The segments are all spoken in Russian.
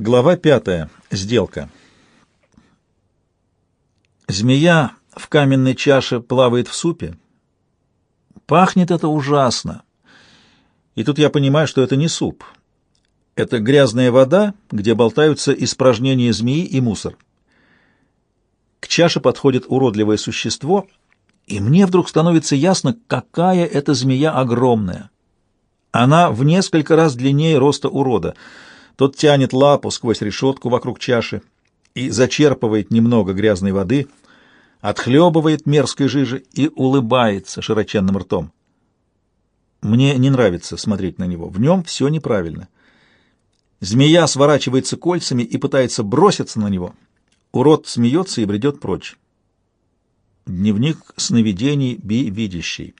Глава пятая. Сделка. Змея в каменной чаше плавает в супе. Пахнет это ужасно. И тут я понимаю, что это не суп. Это грязная вода, где болтаются испражнения змеи и мусор. К чаше подходит уродливое существо, и мне вдруг становится ясно, какая эта змея огромная. Она в несколько раз длиннее роста урода. Тот тянет лапу сквозь решетку вокруг чаши и зачерпывает немного грязной воды, отхлебывает мерзкой жижи и улыбается широченным ртом. Мне не нравится смотреть на него. В нем все неправильно. Змея сворачивается кольцами и пытается броситься на него. Урод смеется и бредет прочь. Дневник сновидений Би видящий.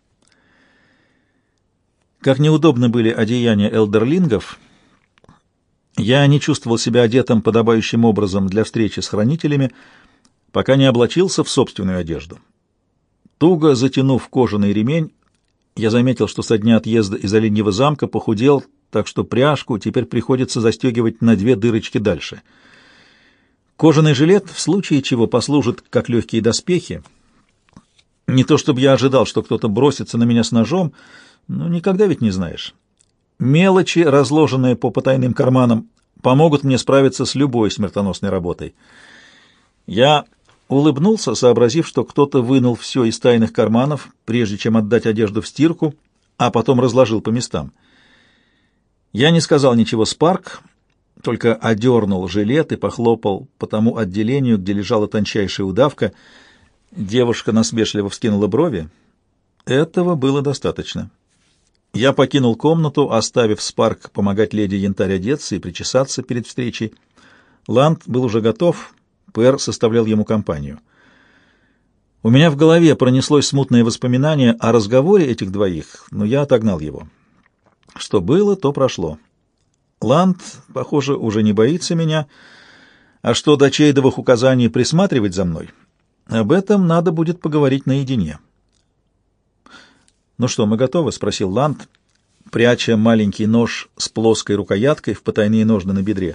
Как неудобны были одеяния элдерлингов, я не чувствовал себя одетым подобающим образом для встречи с хранителями, пока не облачился в собственную одежду. Туго затянув кожаный ремень, я заметил, что со дня отъезда из Оленьего замка похудел, так что пряжку теперь приходится застегивать на две дырочки дальше. Кожаный жилет в случае чего послужит как легкие доспехи. Не то чтобы я ожидал, что кто-то бросится на меня с ножом, но никогда ведь не знаешь. Мелочи, разложенные по потайным карманам, помогут мне справиться с любой смертоносной работой. Я улыбнулся, сообразив, что кто-то вынул все из тайных карманов, прежде чем отдать одежду в стирку, а потом разложил по местам. Я не сказал ничего Спарк, только одернул жилет и похлопал по тому отделению, где лежала тончайшая удавка. Девушка насмешливо вскинула брови. Этого было достаточно. Я покинул комнату, оставив Спарк помогать леди Янтарь одеться и причесаться перед встречей. Ланд был уже готов, Пэр составлял ему компанию. У меня в голове пронеслось смутное воспоминание о разговоре этих двоих, но я отогнал его. Что было, то прошло. Ланд, похоже, уже не боится меня, а что до Чейдовых указаний присматривать за мной, об этом надо будет поговорить наедине. «Ну что, мы готовы?» — спросил Ланд, пряча маленький нож с плоской рукояткой в потайные ножны на бедре.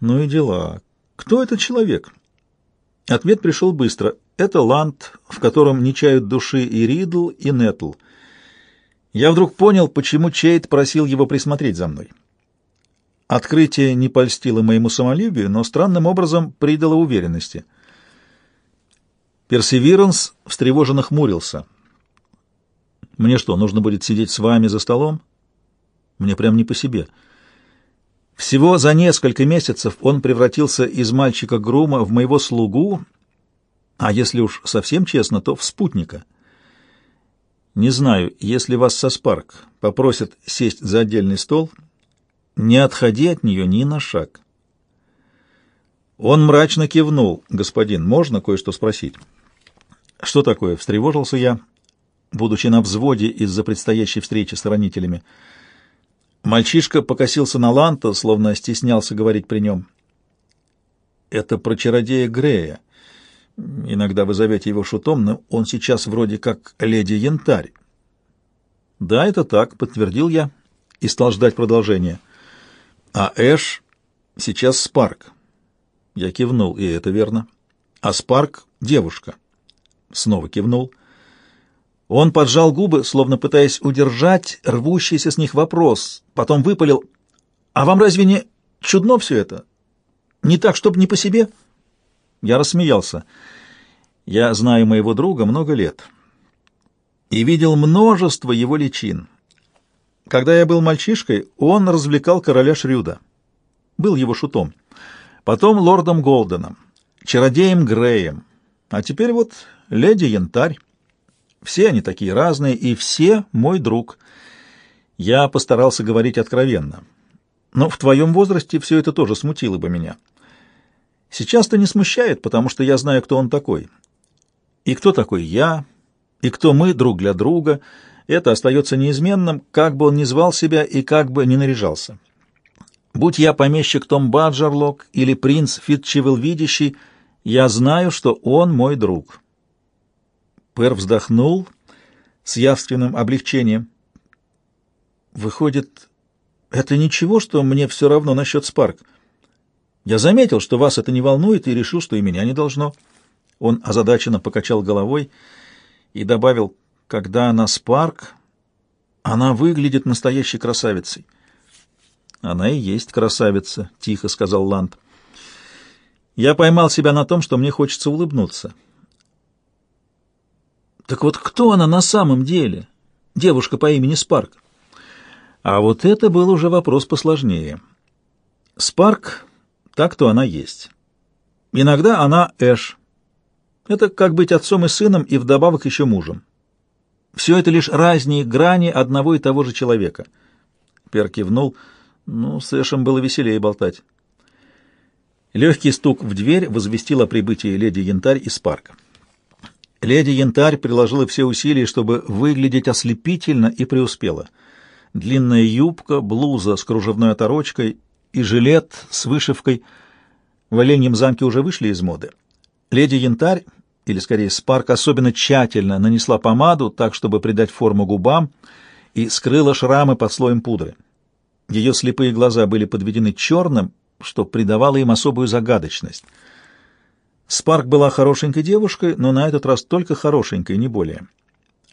«Ну и дела. Кто этот человек?» Ответ пришел быстро. Это Ланд, в котором не чают души и Ридл, и Нетл. Я вдруг понял, почему Чейд просил его присмотреть за мной. Открытие не польстило моему самолюбию, но странным образом придало уверенности. Персевиранс встревоженно хмурился. «Мне что, нужно будет сидеть с вами за столом?» «Мне прям не по себе». Всего за несколько месяцев он превратился из мальчика-грума в моего слугу, а если уж совсем честно, то в спутника. Не знаю, если вас со Спарк попросят сесть за отдельный стол, не отходи от нее ни на шаг. Он мрачно кивнул. «Господин, можно кое-что спросить?» «Что такое?» — встревожился я, будучи на взводе из-за предстоящей встречи с хранителями. Мальчишка покосился на Ланта, словно стеснялся говорить при нем. «Это про чародея Грея. Иногда вы зовете его шутом, но он сейчас вроде как леди Янтарь». «Да, это так», — подтвердил я и стал ждать продолжения. «А Эш сейчас Спарк». Я кивнул, и это верно. «А Спарк — девушка». Снова кивнул. «А он поджал губы, словно пытаясь удержать рвущийся с них вопрос, потом выпалил. «А вам разве не чудно все это? Не так, чтобы не по себе?» Я рассмеялся. Я знаю моего друга много лет и видел множество его личин. Когда я был мальчишкой, он развлекал короля Шрюда. Был его шутом. Потом лордом Голденом, чародеем Греем, а теперь вот леди Янтарь. Все они такие разные, и все мой друг. Я постарался говорить откровенно. Но в твоем возрасте все это тоже смутило бы меня. Сейчас-то не смущает, потому что я знаю, кто он такой. И кто такой я, и кто мы друг для друга. Это остается неизменным, как бы он ни звал себя и как бы ни наряжался. Будь я помещик Том Баджерлок или принц Фитчевел Видящий, я знаю, что он мой друг». Пэр вздохнул с явственным облегчением. Выходит, Это ничего, что мне все равно насчет Спарк. Я заметил, что вас это не волнует, и решил, что и меня не должно. Он озадаченно покачал головой и добавил, когда она Спарк, она выглядит настоящей красавицей. Она и есть красавица, тихо сказал Ланд. Я поймал себя на том, что мне хочется улыбнуться. Так вот кто она на самом деле? Девушка по имени Спарк. А вот это был уже вопрос посложнее. Спарк, так то она есть. Иногда она Эш. Это как быть отцом и сыном, и вдобавок еще мужем. Все это лишь разные грани одного и того же человека. Пер кивнул. Ну, с Эшем было веселее болтать. Легкий стук в дверь возвестил о прибытии леди Янтарь из парка. Леди Янтарь приложила все усилия, чтобы выглядеть ослепительно, и преуспела. Длинная юбка, блуза с кружевной оторочкой и жилет с вышивкой в Оленьем замке уже вышли из моды. Леди Янтарь, или скорее Спарк, особенно тщательно нанесла помаду, так, чтобы придать форму губам, и скрыла шрамы под слоем пудры. Ее слепые глаза были подведены черным, что придавало им особую загадочность. Спарк была хорошенькой девушкой, но на этот раз только хорошенькой, не более.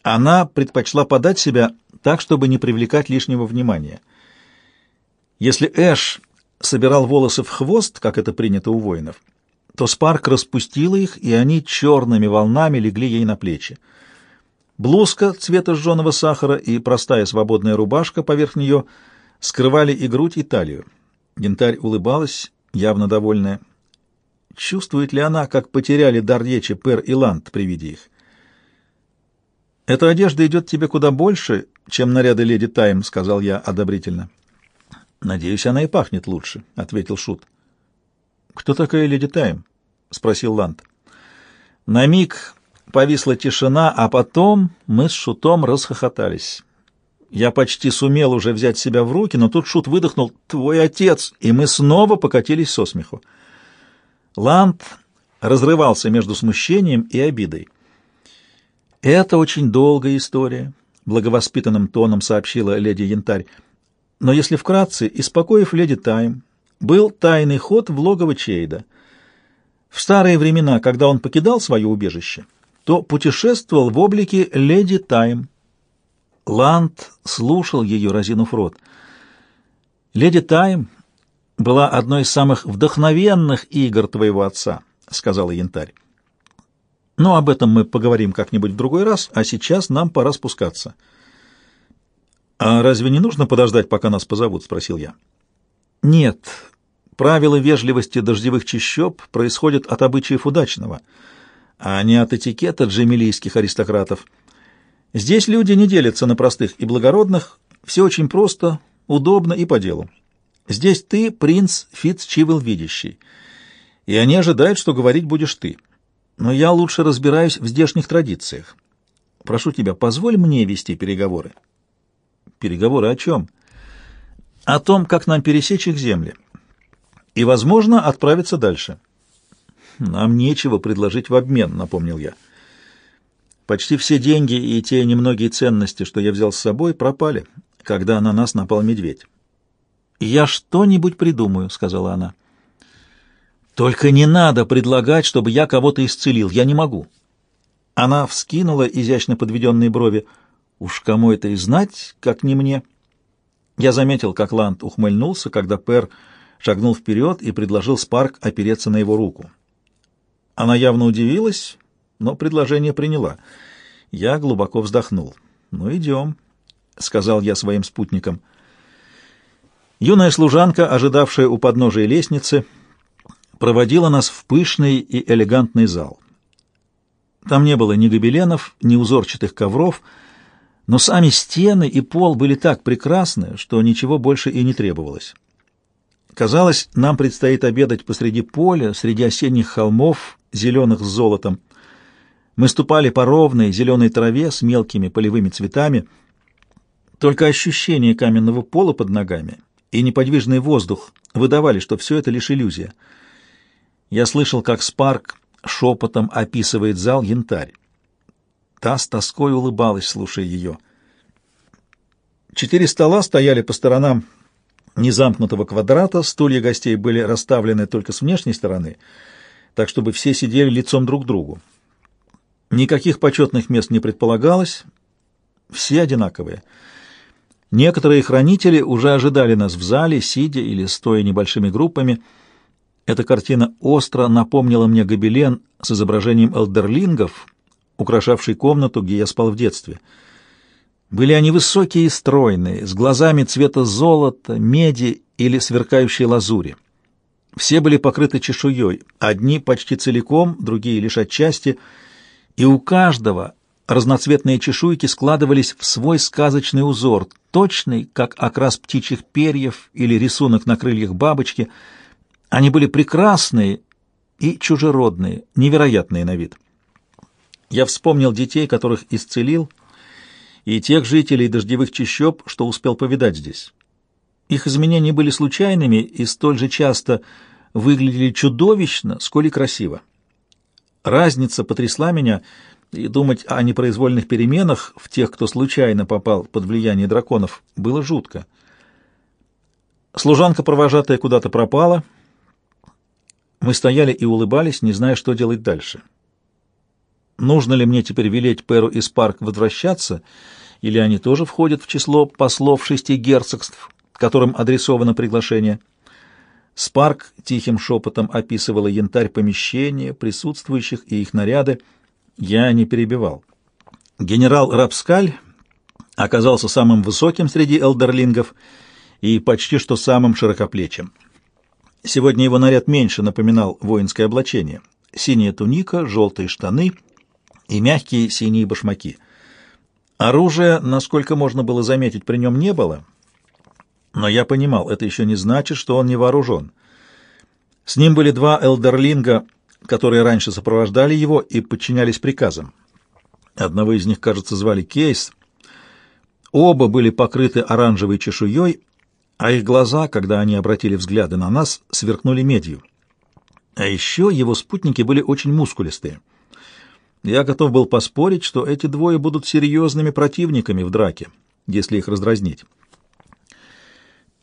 Она предпочла подать себя так, чтобы не привлекать лишнего внимания. Если Эш собирал волосы в хвост, как это принято у воинов, то Спарк распустила их, и они черными волнами легли ей на плечи. Блузка цвета жженого сахара и простая свободная рубашка поверх нее скрывали и грудь, и талию. Янтарь улыбалась, явно довольная. Чувствует ли она, как потеряли дар речи Пер и Ланд при виде их? «Эта одежда идет тебе куда больше, чем наряды леди Тайм», — сказал я одобрительно. «Надеюсь, она и пахнет лучше», — ответил Шут. «Кто такая леди Тайм?» — спросил Ланд. На миг повисла тишина, а потом мы с Шутом расхохотались. Я почти сумел уже взять себя в руки, но тут Шут выдохнул «Твой отец!» и мы снова покатились со смеху. Ланд разрывался между смущением и обидой. «Это очень долгая история», — благовоспитанным тоном сообщила леди Янтарь. «Но если вкратце, испокоив леди Тайм, был тайный ход в логово Чейда. В старые времена, когда он покидал свое убежище, то путешествовал в облике леди Тайм, Ланд слушал ее, разинув рот. «Леди Тайм была одной из самых вдохновенных игр твоего отца», — сказала Янтарь. «Но об этом мы поговорим как-нибудь в другой раз, а сейчас нам пора спускаться». «А разве не нужно подождать, пока нас позовут?» — спросил я. «Нет. Правила вежливости дождевых чащоб происходят от обычаев удачного, а не от этикета джемилийских аристократов». Здесь люди не делятся на простых и благородных, все очень просто, удобно и по делу. Здесь ты принц Фитцчивел Видящий, и они ожидают, что говорить будешь ты. Но я лучше разбираюсь в здешних традициях. Прошу тебя, позволь мне вести переговоры. Переговоры о чем? О том, как нам пересечь их земли. И, возможно, отправиться дальше. Нам нечего предложить в обмен, напомнил я. Почти все деньги и те немногие ценности, что я взял с собой, пропали, когда на нас напал медведь. «Я что-нибудь придумаю», — сказала она. «Только не надо предлагать, чтобы я кого-то исцелил. Я не могу». Она вскинула изящно подведенные брови. «Уж кому это и знать, как не мне». Я заметил, как Ланд ухмыльнулся, когда Пер шагнул вперед и предложил Спарк опереться на его руку. Она явно удивилась но предложение приняла. Я глубоко вздохнул. «Ну, идем», — сказал я своим спутникам. Юная служанка, ожидавшая у подножия лестницы, проводила нас в пышный и элегантный зал. Там не было ни гобеленов, ни узорчатых ковров, но сами стены и пол были так прекрасны, что ничего больше и не требовалось. Казалось, нам предстоит обедать посреди поля, среди осенних холмов, зеленых с золотом. Мы ступали по ровной зеленой траве с мелкими полевыми цветами. Только ощущение каменного пола под ногами и неподвижный воздух выдавали, что все это лишь иллюзия. Я слышал, как Спарк шепотом описывает зал янтарь. Та с тоской улыбалась, слушая ее. Четыре стола стояли по сторонам незамкнутого квадрата, стулья гостей были расставлены только с внешней стороны, так чтобы все сидели лицом друг к другу. Никаких почетных мест не предполагалось, все одинаковые. Некоторые хранители уже ожидали нас в зале, сидя или стоя небольшими группами. Эта картина остро напомнила мне гобелен с изображением элдерлингов, украшавший комнату, где я спал в детстве — были они высокие и стройные, с глазами цвета золота, меди или сверкающей лазури. Все были покрыты чешуей, одни почти целиком, другие лишь отчасти, и у каждого разноцветные чешуйки складывались в свой сказочный узор, точный, как окрас птичьих перьев или рисунок на крыльях бабочки. Они были прекрасные и чужеродные, невероятные на вид. Я вспомнил детей, которых исцелил — и тех жителей дождевых чащоб, что успел повидать здесь. Их изменения были случайными и столь же часто выглядели чудовищно, сколь и красиво. Разница потрясла меня, и думать о непроизвольных переменах в тех, кто случайно попал под влияние драконов, было жутко. Служанка провожатая куда-то пропала. Мы стояли и улыбались, не зная, что делать дальше. Нужно ли мне теперь велеть Перу из парк возвращаться, или они тоже входят в число послов шести герцогств, которым адресовано приглашение? Спарк тихим шепотом описывала янтарь помещения, присутствующих и их наряды. Я не перебивал. Генерал Рапскаль оказался самым высоким среди элдерлингов и почти что самым широкоплечим. Сегодня его наряд меньше напоминал воинское облачение. Синяя туника, желтые штаны — и мягкие синие башмаки. Оружия, насколько можно было заметить, при нем не было, но я понимал, это еще не значит, что он не вооружен. С ним были два элдерлинга, которые раньше сопровождали его и подчинялись приказам. Одного из них, кажется, звали Кейс. Оба были покрыты оранжевой чешуей, а их глаза, когда они обратили взгляды на нас, сверкнули медью. А еще его спутники были очень мускулистые — я готов был поспорить, что эти двое будут серьезными противниками в драке, если их раздразнить.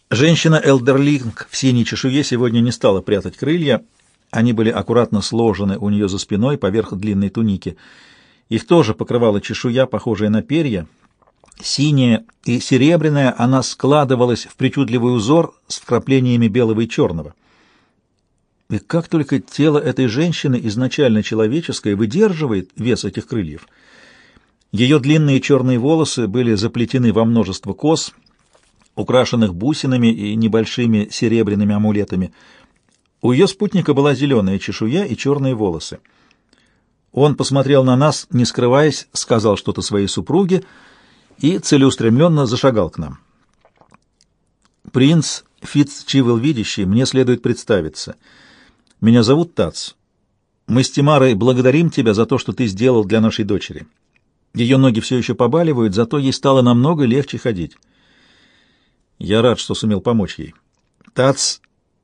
Женщина Элдерлинг в синей чешуе сегодня не стала прятать крылья. Они были аккуратно сложены у нее за спиной поверх длинной туники. Их тоже покрывала чешуя, похожая на перья. Синяя и серебряная она складывалась в причудливый узор с вкраплениями белого и черного. И как только тело этой женщины, изначально человеческое, выдерживает вес этих крыльев. Ее длинные черные волосы были заплетены во множество кос, украшенных бусинами и небольшими серебряными амулетами. У ее спутника была зеленая чешуя и черные волосы. Он посмотрел на нас, не скрываясь, сказал что-то своей супруге и целеустремленно зашагал к нам. «Принц Фитцчивел Видящий, мне следует представиться». Меня зовут Тац. Мы с Тимарой благодарим тебя за то, что ты сделал для нашей дочери. Ее ноги все еще побаливают, зато ей стало намного легче ходить. Я рад, что сумел помочь ей. Тац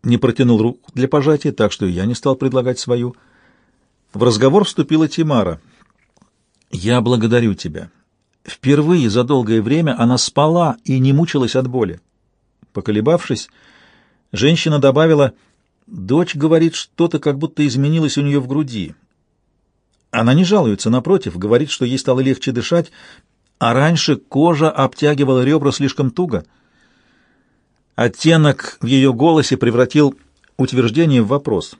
не протянул руку для пожатия, так что я не стал предлагать свою. В разговор вступила Тимара. «Я благодарю тебя. Впервые за долгое время она спала и не мучилась от боли». Поколебавшись, женщина добавила — Дочь говорит, что-то как будто изменилось у нее в груди. Она не жалуется, напротив, говорит, что ей стало легче дышать, а раньше кожа обтягивала ребра слишком туго. Оттенок в ее голосе превратил утверждение в вопрос.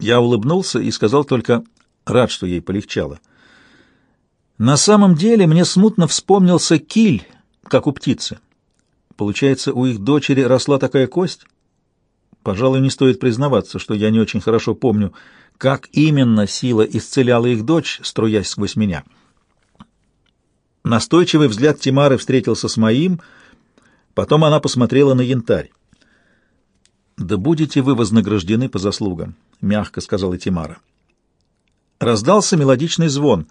Я улыбнулся и сказал только «рад, что ей полегчало». На самом деле мне смутно вспомнился киль, как у птицы. Получается, у их дочери росла такая кость? Пожалуй, не стоит признаваться, что я не очень хорошо помню, как именно сила исцеляла их дочь, струясь сквозь меня. Настойчивый взгляд Тимары встретился с моим, потом она посмотрела на янтарь. «Да будете вы вознаграждены по заслугам», — мягко сказала Тимара. Раздался мелодичный звон.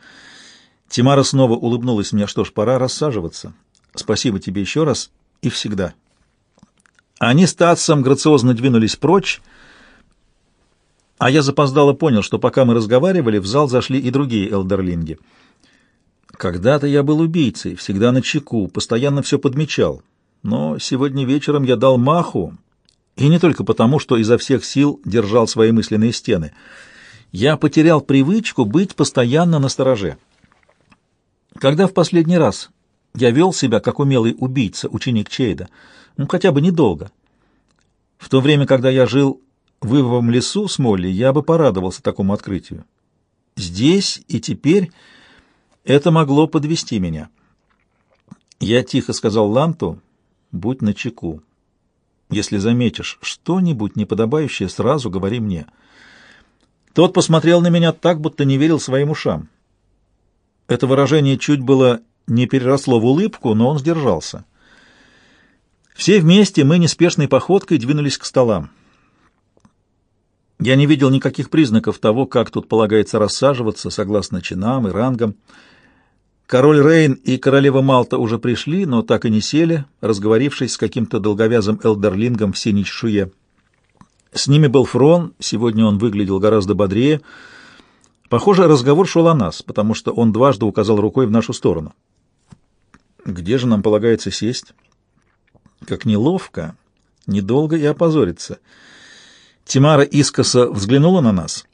Тимара снова улыбнулась мне. «Что ж, пора рассаживаться. Спасибо тебе еще раз и всегда». Они с Татсом грациозно двинулись прочь, а я запоздало понял, что пока мы разговаривали, в зал зашли и другие элдерлинги. Когда-то я был убийцей, всегда на чеку, постоянно все подмечал. Но сегодня вечером я дал маху, и не только потому, что изо всех сил держал свои мысленные стены. Я потерял привычку быть постоянно на стороже. Когда в последний раз я вел себя как умелый убийца, ученик Чейда, ну, хотя бы недолго. В то время, когда я жил в Ивовом лесу с Молли, я бы порадовался такому открытию. Здесь и теперь это могло подвести меня. Я тихо сказал Ланту, будь начеку. Если заметишь что-нибудь неподобающее, сразу говори мне. Тот посмотрел на меня так, будто не верил своим ушам. Это выражение чуть было не переросло в улыбку, но он сдержался. Все вместе мы неспешной походкой двинулись к столам. Я не видел никаких признаков того, как тут полагается рассаживаться согласно чинам и рангам. Король Рейн и королева Малта уже пришли, но так и не сели, разговорившись с каким-то долговязым элдерлингом в синей чешуе. С ними был Фрон, сегодня он выглядел гораздо бодрее. Похоже, разговор шел о нас, потому что он дважды указал рукой в нашу сторону. Где же нам полагается сесть? Как неловко, недолго и опозориться. Тимара искоса взглянула на нас,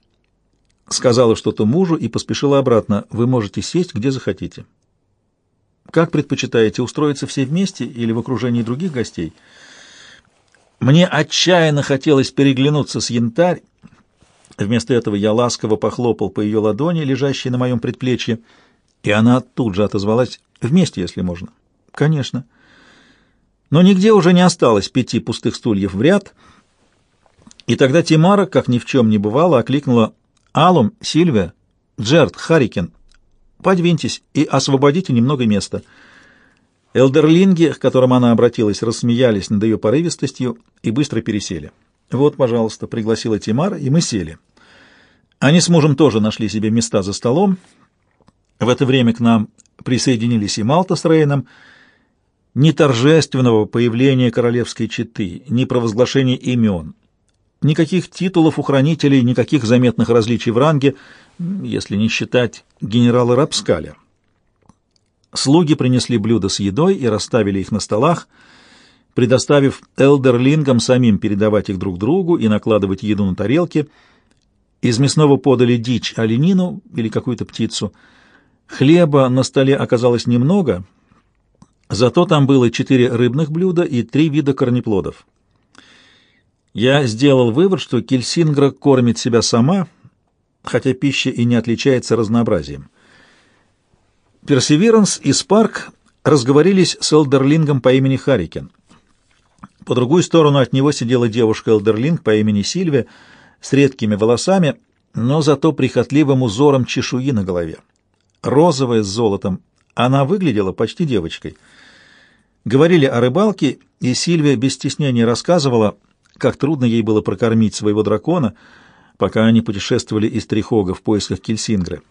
сказала что-то мужу и поспешила обратно. Вы можете сесть, где захотите. Как предпочитаете, устроиться все вместе или в окружении других гостей? Мне отчаянно хотелось переглянуться с янтарь. Вместо этого я ласково похлопал по ее ладони, лежащей на моем предплечье, и она тут же отозвалась «Вместе, если можно». «Конечно». Но нигде уже не осталось пяти пустых стульев в ряд — и тогда Тимара, как ни в чем не бывало, окликнула «Алум, Сильвия, Джерт, Харрикен, подвиньтесь и освободите немного места». Элдерлинги, к которым она обратилась, рассмеялись над ее порывистостью и быстро пересели. «Вот, пожалуйста», — пригласила Тимара, и мы сели. Они с мужем тоже нашли себе места за столом. В это время к нам присоединились и Малта с Рейном. Ни торжественного появления королевской четы, ни провозглашения имен, Никаких титулов у хранителей, никаких заметных различий в ранге, если не считать генерала Рапскаля. Слуги принесли блюда с едой и расставили их на столах, предоставив элдерлингам самим передавать их друг другу и накладывать еду на тарелки. Из мясного подали дичь, оленину или какую-то птицу. Хлеба на столе оказалось немного, зато там было четыре рыбных блюда и три вида корнеплодов. Я сделал вывод, что Кельсингра кормит себя сама, хотя пища и не отличается разнообразием. Персеверанс и Спарк разговорились с Элдерлингом по имени Харикен. По другую сторону от него сидела девушка Элдерлинг по имени Сильвия с редкими волосами, но зато прихотливым узором чешуи на голове. Розовая с золотом, она выглядела почти девочкой. Говорили о рыбалке, и Сильвия без стеснения рассказывала, как трудно ей было прокормить своего дракона, пока они путешествовали из Трихога в поисках Кельсингры.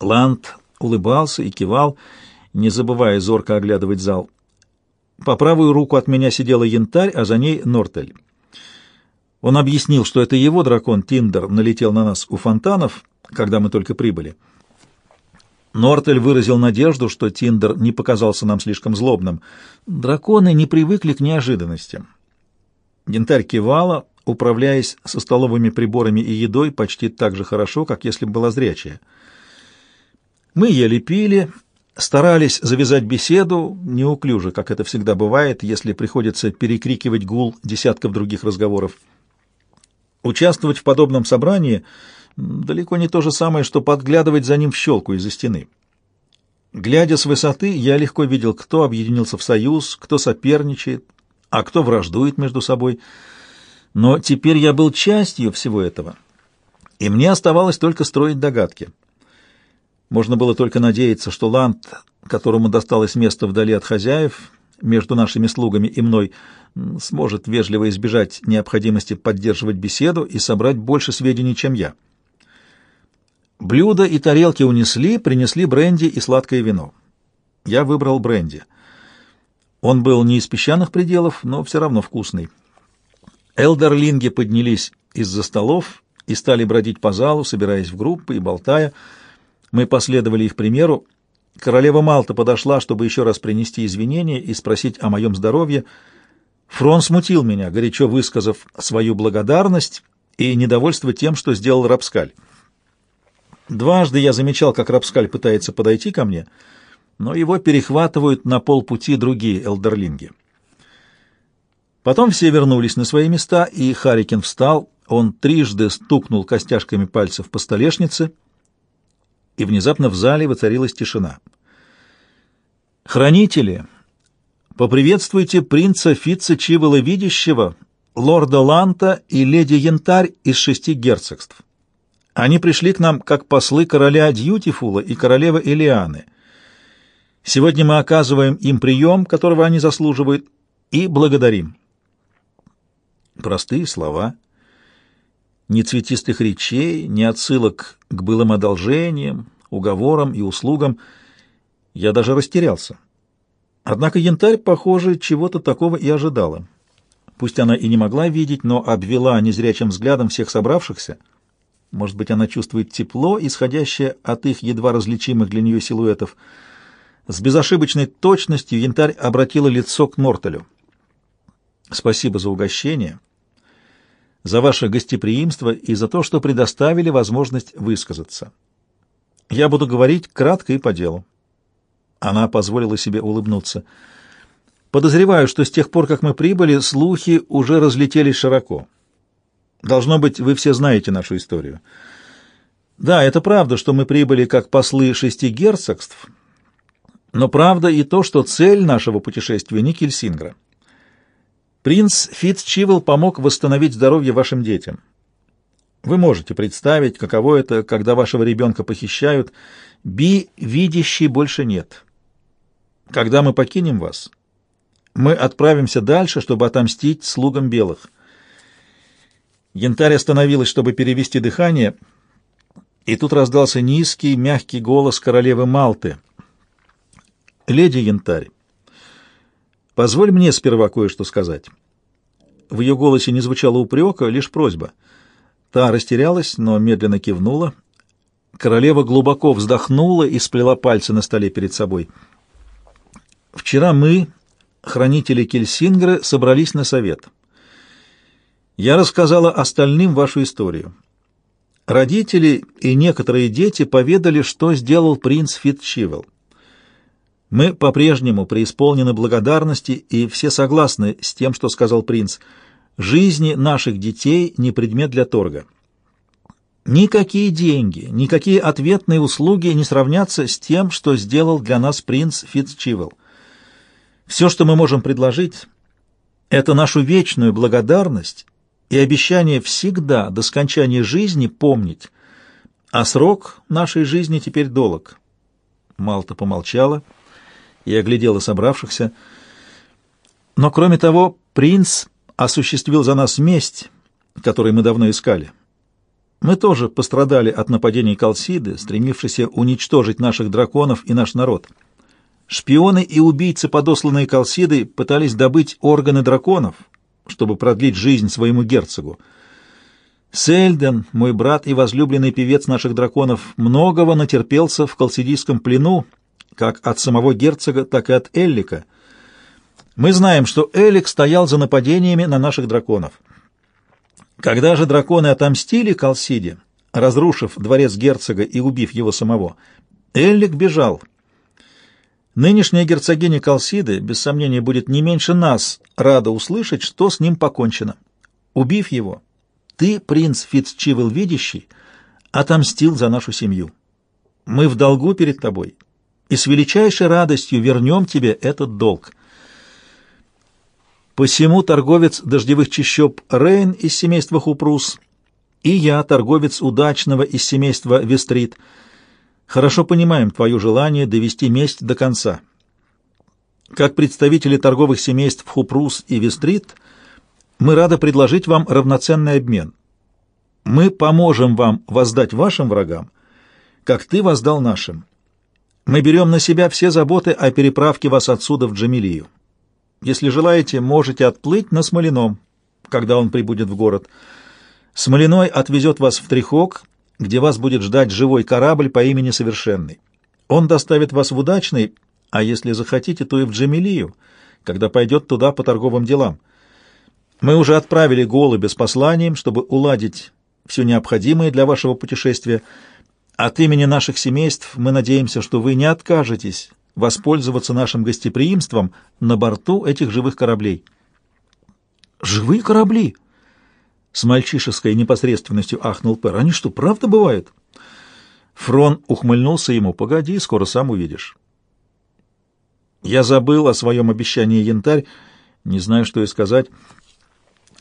Ланд улыбался и кивал, не забывая зорко оглядывать зал. По правую руку от меня сидела янтарь, а за ней Нортель. Он объяснил, что это его дракон Тиндер налетел на нас у фонтанов, когда мы только прибыли. Нортель выразил надежду, что Тиндер не показался нам слишком злобным. Драконы не привыкли к неожиданностям. Янтарь кивала, управляясь со столовыми приборами и едой почти так же хорошо, как если бы была зрячая. Мы ели пили, старались завязать беседу, неуклюже, как это всегда бывает, если приходится перекрикивать гул десятков других разговоров. Участвовать в подобном собрании далеко не то же самое, что подглядывать за ним в щелку из-за стены. Глядя с высоты, я легко видел, кто объединился в союз, кто соперничает, а кто враждует между собой. Но теперь я был частью всего этого, и мне оставалось только строить догадки. Можно было только надеяться, что Ланд, которому досталось место вдали от хозяев, между нашими слугами и мной, сможет вежливо избежать необходимости поддерживать беседу и собрать больше сведений, чем я. Блюда и тарелки унесли, принесли бренди и сладкое вино. Я выбрал бренди — он был не из песчаных пределов, но все равно вкусный. Элдерлинги поднялись из-за столов и стали бродить по залу, собираясь в группы и болтая. Мы последовали их примеру. Королева Малта подошла, чтобы еще раз принести извинения и спросить о моем здоровье. Фрон смутил меня, горячо высказав свою благодарность и недовольство тем, что сделал Рапскаль. Дважды я замечал, как Рапскаль пытается подойти ко мне, но его перехватывают на полпути другие элдерлинги. Потом все вернулись на свои места, и Харикин встал, он трижды стукнул костяшками пальцев по столешнице, и внезапно в зале воцарилась тишина. «Хранители, поприветствуйте принца Фитца Чивола Видящего, лорда Ланта и леди Янтарь из шести герцогств. Они пришли к нам как послы короля Дьютифула и королевы Элианы. Сегодня мы оказываем им прием, которого они заслуживают, и благодарим». Простые слова — ни цветистых речей, ни отсылок к былым одолжениям, уговорам и услугам. Я даже растерялся. Однако янтарь, похоже, чего-то такого и ожидала. Пусть она и не могла видеть, но обвела незрячим взглядом всех собравшихся. Может быть, она чувствует тепло, исходящее от их едва различимых для нее силуэтов. С безошибочной точностью янтарь обратила лицо к Нортелю. «Спасибо за угощение», за ваше гостеприимство и за то, что предоставили возможность высказаться. Я буду говорить кратко и по делу. Она позволила себе улыбнуться. Подозреваю, что с тех пор, как мы прибыли, слухи уже разлетелись широко. Должно быть, вы все знаете нашу историю. Да, это правда, что мы прибыли как послы шести герцогств, но правда и то, что цель нашего путешествия не Кельсингра. Принц Фитцчивелл помог восстановить здоровье вашим детям. Вы можете представить, каково это, когда вашего ребенка похищают. Би видящий больше нет. Когда мы покинем вас, мы отправимся дальше, чтобы отомстить слугам белых. Янтарь остановилась, чтобы перевести дыхание, и тут раздался низкий, мягкий голос королевы Малты. «Леди Янтарь, Позволь мне сперва кое-что сказать. В ее голосе не звучало упрека, лишь просьба. Та растерялась, но медленно кивнула. Королева глубоко вздохнула и сплела пальцы на столе перед собой. «Вчера мы, хранители Кельсингры, собрались на совет. Я рассказала остальным вашу историю. Родители и некоторые дети поведали, что сделал принц Фитчивелл. Мы по-прежнему преисполнены благодарности и все согласны с тем, что сказал принц. Жизни наших детей не предмет для торга. Никакие деньги, никакие ответные услуги не сравнятся с тем, что сделал для нас принц Фитцчивелл. Все, что мы можем предложить, это нашу вечную благодарность и обещание всегда до скончания жизни помнить, а срок нашей жизни теперь долг. Малта помолчала и оглядела собравшихся. Но, кроме того, принц осуществил за нас месть, которую мы давно искали. Мы тоже пострадали от нападений Калсиды, стремившейся уничтожить наших драконов и наш народ. Шпионы и убийцы, подосланные Калсидой, пытались добыть органы драконов, чтобы продлить жизнь своему герцогу. Сельден, мой брат и возлюбленный певец наших драконов, многого натерпелся в калсидийском плену как от самого герцога, так и от Эллика. Мы знаем, что Эллик стоял за нападениями на наших драконов. Когда же драконы отомстили Калсиде, разрушив дворец герцога и убив его самого, Эллик бежал. Нынешняя герцогиня Калсиды, без сомнения, будет не меньше нас рада услышать, что с ним покончено. Убив его, ты, принц Фитцчивел Видящий, отомстил за нашу семью. Мы в долгу перед тобой, и с величайшей радостью вернем тебе этот долг. Посему торговец дождевых чащоб Рейн из семейства Хупрус и я, торговец удачного из семейства Вестрит, хорошо понимаем твое желание довести месть до конца. Как представители торговых семейств Хупрус и Вестрит, мы рады предложить вам равноценный обмен. Мы поможем вам воздать вашим врагам, как ты воздал нашим. Мы берем на себя все заботы о переправке вас отсюда в Джамилию. Если желаете, можете отплыть на Смолином, когда он прибудет в город. Смолиной отвезет вас в Трихок, где вас будет ждать живой корабль по имени Совершенный. Он доставит вас в удачный, а если захотите, то и в Джамилию, когда пойдет туда по торговым делам. Мы уже отправили голубя с посланием, чтобы уладить все необходимое для вашего путешествия. От имени наших семейств мы надеемся, что вы не откажетесь воспользоваться нашим гостеприимством на борту этих живых кораблей. «Живые корабли?» С мальчишеской непосредственностью ахнул Пер. «Они что, правда бывают?» Фрон ухмыльнулся ему. «Погоди, скоро сам увидишь». Я забыл о своем обещании янтарь, не знаю, что и сказать.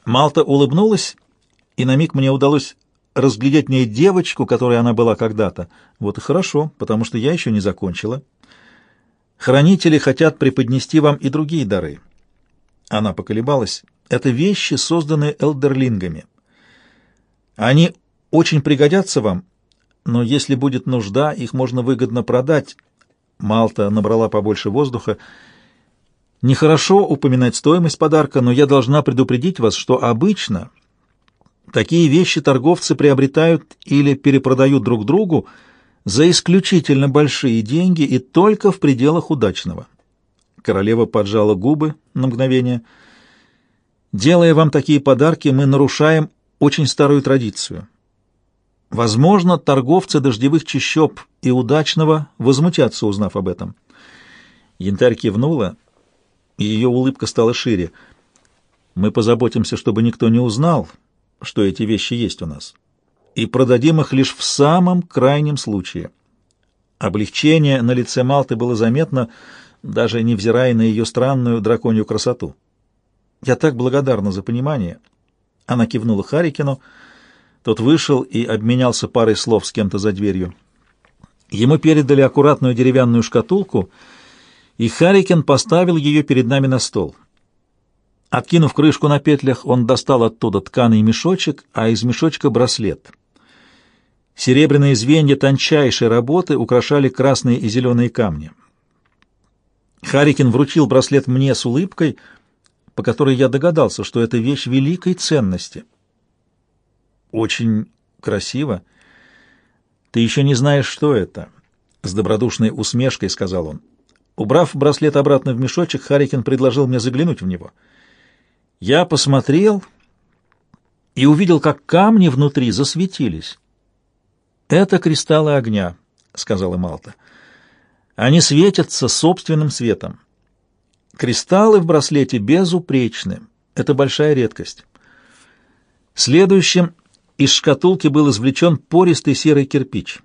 Малта улыбнулась, и на миг мне удалось разглядеть в ней девочку, которой она была когда-то. Вот и хорошо, потому что я еще не закончила. Хранители хотят преподнести вам и другие дары. Она поколебалась. Это вещи, созданные элдерлингами. Они очень пригодятся вам, но если будет нужда, их можно выгодно продать. Малта набрала побольше воздуха. Нехорошо упоминать стоимость подарка, но я должна предупредить вас, что обычно такие вещи торговцы приобретают или перепродают друг другу за исключительно большие деньги и только в пределах удачного. Королева поджала губы на мгновение — Делая вам такие подарки, мы нарушаем очень старую традицию. Возможно, торговцы дождевых чащоб и удачного возмутятся, узнав об этом. Янтарь кивнула, и ее улыбка стала шире. Мы позаботимся, чтобы никто не узнал, что эти вещи есть у нас, и продадим их лишь в самом крайнем случае. Облегчение на лице Малты было заметно, даже невзирая на ее странную драконью красоту. Я так благодарна за понимание. Она кивнула Харикину. Тот вышел и обменялся парой слов с кем-то за дверью. Ему передали аккуратную деревянную шкатулку, и Харикин поставил ее перед нами на стол. Откинув крышку на петлях, он достал оттуда тканый мешочек, а из мешочка браслет. Серебряные звенья тончайшей работы украшали красные и зеленые камни. Харикин вручил браслет мне с улыбкой — по которой я догадался, что это вещь великой ценности. Очень красиво. Ты еще не знаешь, что это, с добродушной усмешкой сказал он. Убрав браслет обратно в мешочек, Харикин предложил мне заглянуть в него. Я посмотрел и увидел, как камни внутри засветились. «Это кристаллы огня», — сказала Малта. «Они светятся собственным светом. Кристаллы в браслете безупречны. Это большая редкость. Следующим из шкатулки был извлечен пористый серый кирпич.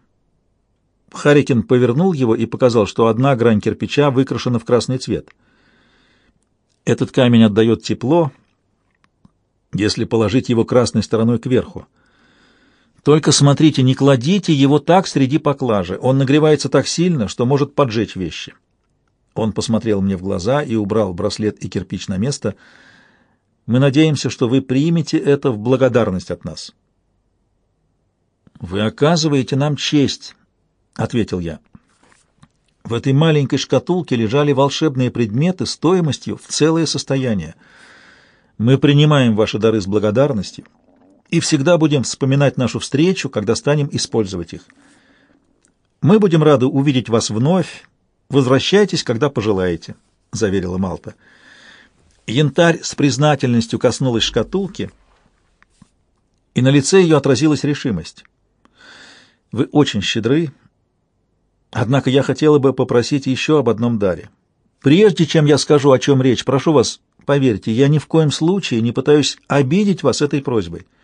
Харикин повернул его и показал, что одна грань кирпича выкрашена в красный цвет. Этот камень отдает тепло, если положить его красной стороной кверху. Только смотрите, не кладите его так среди поклажи. Он нагревается так сильно, что может поджечь вещи. Он посмотрел мне в глаза и убрал браслет и кирпич на место. «Мы надеемся, что вы примете это в благодарность от нас». «Вы оказываете нам честь», — ответил я. В этой маленькой шкатулке лежали волшебные предметы стоимостью в целое состояние. Мы принимаем ваши дары с благодарностью и всегда будем вспоминать нашу встречу, когда станем использовать их. Мы будем рады увидеть вас вновь Возвращайтесь, когда пожелаете, — заверила Малта. Янтарь с признательностью коснулась шкатулки, и на лице ее отразилась решимость. Вы очень щедры, однако я хотела бы попросить еще об одном даре. Прежде чем я скажу, о чем речь, прошу вас, поверьте, я ни в коем случае не пытаюсь обидеть вас этой просьбой. —